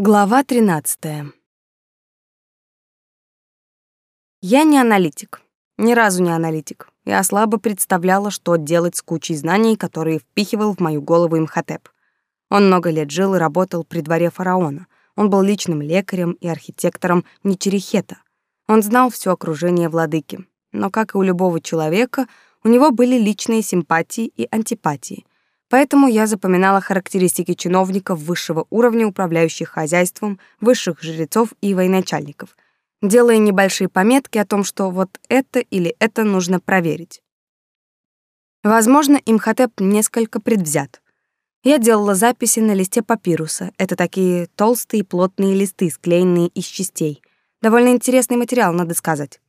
Глава 13. Я не аналитик. Ни разу не аналитик. Я слабо представляла, что делать с кучей знаний, которые впихивал в мою голову Имхотеп. Он много лет жил и работал при дворе фараона. Он был личным лекарем и архитектором Ничерихета. Он знал все окружение владыки. Но, как и у любого человека, у него были личные симпатии и антипатии — Поэтому я запоминала характеристики чиновников высшего уровня, управляющих хозяйством, высших жрецов и военачальников, делая небольшие пометки о том, что вот это или это нужно проверить. Возможно, Имхотеп несколько предвзят. Я делала записи на листе папируса. Это такие толстые плотные листы, склеенные из частей. Довольно интересный материал, надо сказать.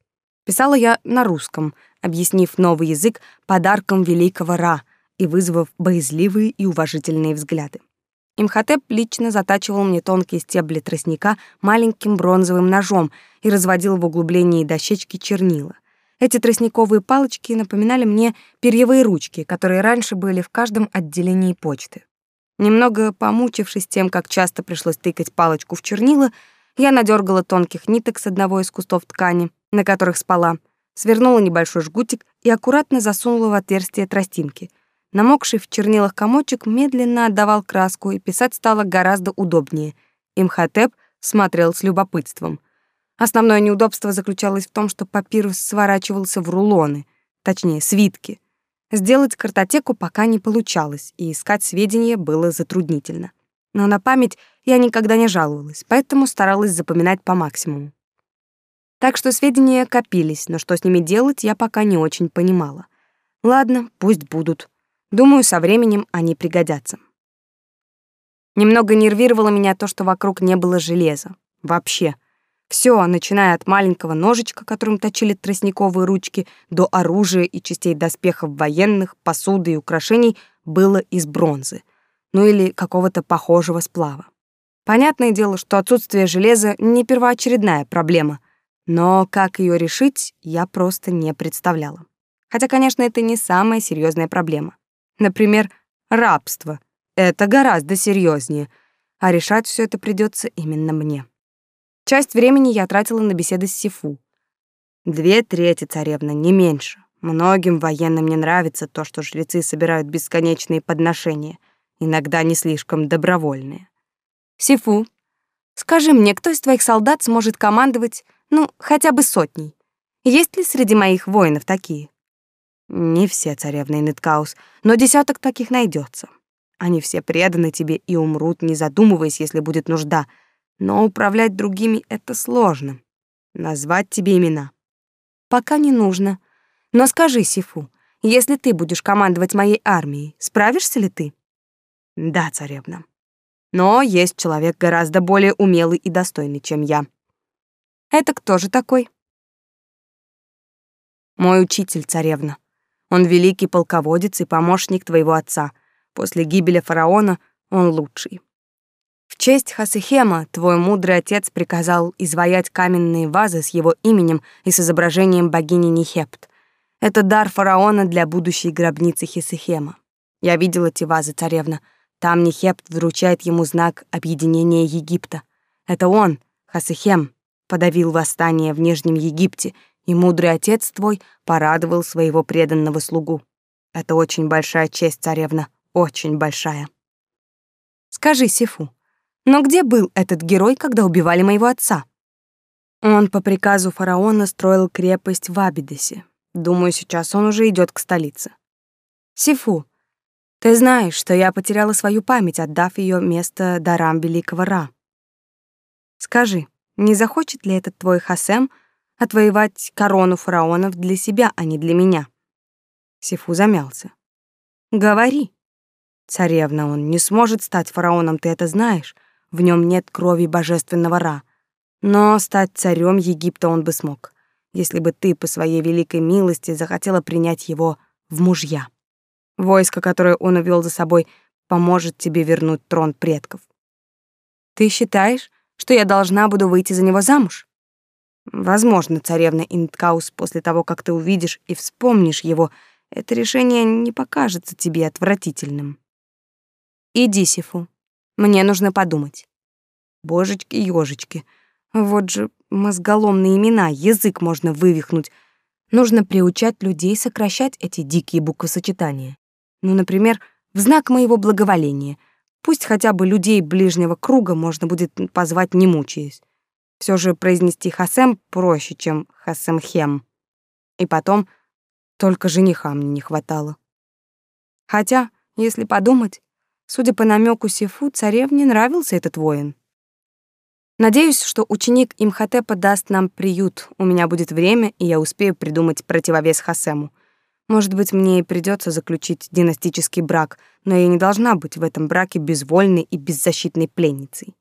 Писала я на русском, объяснив новый язык подарком великого Ра — и вызвав боязливые и уважительные взгляды. Имхотеп лично затачивал мне тонкие стебли тростника маленьким бронзовым ножом и разводил в углублении дощечки чернила. Эти тростниковые палочки напоминали мне перьевые ручки, которые раньше были в каждом отделении почты. Немного помучившись тем, как часто пришлось тыкать палочку в чернила, я надергала тонких ниток с одного из кустов ткани, на которых спала, свернула небольшой жгутик и аккуратно засунула в отверстие тростинки — Намокший в чернилах комочек медленно отдавал краску, и писать стало гораздо удобнее. Имхотеп смотрел с любопытством. Основное неудобство заключалось в том, что папирус сворачивался в рулоны, точнее, свитки. Сделать картотеку пока не получалось, и искать сведения было затруднительно. Но на память я никогда не жаловалась, поэтому старалась запоминать по максимуму. Так что сведения копились, но что с ними делать, я пока не очень понимала. Ладно, пусть будут. Думаю, со временем они пригодятся. Немного нервировало меня то, что вокруг не было железа. Вообще. Все, начиная от маленького ножичка, которым точили тростниковые ручки, до оружия и частей доспехов военных, посуды и украшений, было из бронзы. Ну или какого-то похожего сплава. Понятное дело, что отсутствие железа не первоочередная проблема, но как ее решить, я просто не представляла. Хотя, конечно, это не самая серьезная проблема. Например, рабство. Это гораздо серьезнее, а решать все это придется именно мне. Часть времени я тратила на беседы с Сифу. Две трети царевна, не меньше. Многим военным не нравится то, что жрецы собирают бесконечные подношения, иногда не слишком добровольные. Сифу, скажи мне, кто из твоих солдат сможет командовать, ну, хотя бы сотней? Есть ли среди моих воинов такие? Не все царевны Ниткаус, но десяток таких найдется. Они все преданы тебе и умрут, не задумываясь, если будет нужда. Но управлять другими — это сложно. Назвать тебе имена. Пока не нужно. Но скажи, Сифу, если ты будешь командовать моей армией, справишься ли ты? Да, царевна. Но есть человек гораздо более умелый и достойный, чем я. Это кто же такой? Мой учитель, царевна. Он великий полководец и помощник твоего отца. После гибели фараона он лучший. В честь Хасихема твой мудрый отец приказал изваять каменные вазы с его именем и с изображением богини Нихепт. Это дар фараона для будущей гробницы Хисихема. Я видел эти вазы, царевна. Там Нихепт вручает ему знак объединения Египта. Это он, Хасихем, подавил восстание в Нижнем Египте и мудрый отец твой порадовал своего преданного слугу. Это очень большая честь, царевна, очень большая. Скажи, Сифу, но где был этот герой, когда убивали моего отца? Он по приказу фараона строил крепость в Абидесе. Думаю, сейчас он уже идет к столице. Сифу, ты знаешь, что я потеряла свою память, отдав ее место дарам великого Ра. Скажи, не захочет ли этот твой Хасем отвоевать корону фараонов для себя, а не для меня. Сифу замялся. Говори. Царевна, он не сможет стать фараоном, ты это знаешь. В нем нет крови божественного Ра. Но стать царем Египта он бы смог, если бы ты по своей великой милости захотела принять его в мужья. Войско, которое он увел за собой, поможет тебе вернуть трон предков. Ты считаешь, что я должна буду выйти за него замуж? Возможно, царевна Инткаус, после того, как ты увидишь и вспомнишь его, это решение не покажется тебе отвратительным. Иди, Сифу. Мне нужно подумать. Божечки-ёжечки. Вот же мозголомные имена, язык можно вывихнуть. Нужно приучать людей сокращать эти дикие буквосочетания. Ну, например, в знак моего благоволения. Пусть хотя бы людей ближнего круга можно будет позвать не мучаясь. Все же произнести Хасем проще, чем Хасемхем. И потом, только жениха мне не хватало. Хотя, если подумать, судя по намеку Сифу, царевне нравился этот воин. Надеюсь, что ученик Имхотепа даст нам приют, у меня будет время, и я успею придумать противовес Хасему. Может быть, мне и придется заключить династический брак, но я не должна быть в этом браке безвольной и беззащитной пленницей.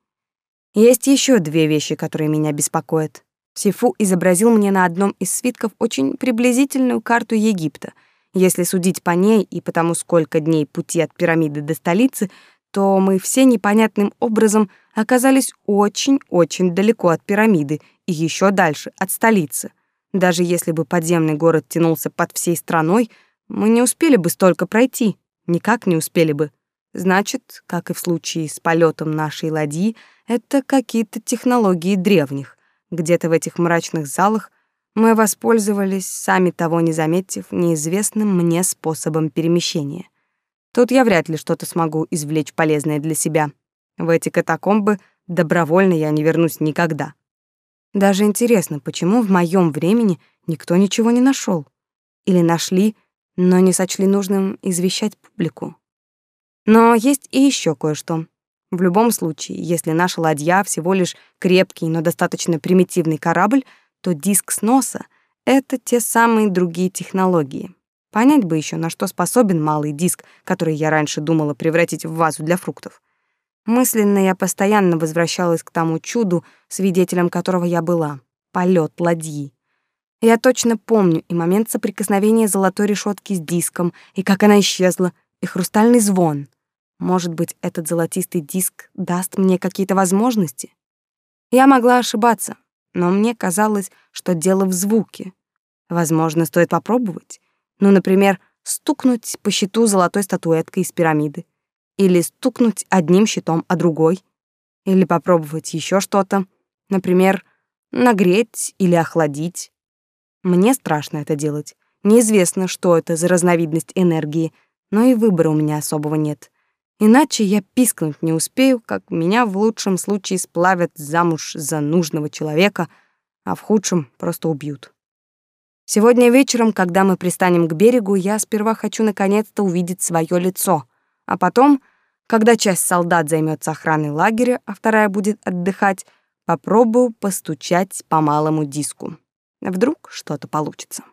Есть еще две вещи, которые меня беспокоят. Сифу изобразил мне на одном из свитков очень приблизительную карту Египта. Если судить по ней и потому, сколько дней пути от пирамиды до столицы, то мы все непонятным образом оказались очень-очень далеко от пирамиды и еще дальше от столицы. Даже если бы подземный город тянулся под всей страной, мы не успели бы столько пройти, никак не успели бы. Значит, как и в случае с полетом нашей ладьи, это какие-то технологии древних. Где-то в этих мрачных залах мы воспользовались, сами того не заметив, неизвестным мне способом перемещения. Тут я вряд ли что-то смогу извлечь полезное для себя. В эти катакомбы добровольно я не вернусь никогда. Даже интересно, почему в моем времени никто ничего не нашел, Или нашли, но не сочли нужным извещать публику? Но есть и еще кое-что. В любом случае, если наша ладья всего лишь крепкий, но достаточно примитивный корабль, то диск сноса — это те самые другие технологии. Понять бы еще, на что способен малый диск, который я раньше думала превратить в вазу для фруктов. Мысленно я постоянно возвращалась к тому чуду, свидетелем которого я была — полет ладьи. Я точно помню и момент соприкосновения золотой решетки с диском, и как она исчезла, и хрустальный звон — может быть, этот золотистый диск даст мне какие-то возможности? Я могла ошибаться, но мне казалось, что дело в звуке. Возможно, стоит попробовать. Ну, например, стукнуть по щиту золотой статуэткой из пирамиды. Или стукнуть одним щитом, а другой. Или попробовать еще что-то. Например, нагреть или охладить. Мне страшно это делать. Неизвестно, что это за разновидность энергии, но и выбора у меня особого нет. Иначе я пискнуть не успею, как меня в лучшем случае сплавят замуж за нужного человека, а в худшем просто убьют. Сегодня вечером, когда мы пристанем к берегу, я сперва хочу наконец-то увидеть свое лицо, а потом, когда часть солдат займется охраной лагеря, а вторая будет отдыхать, попробую постучать по малому диску. Вдруг что-то получится.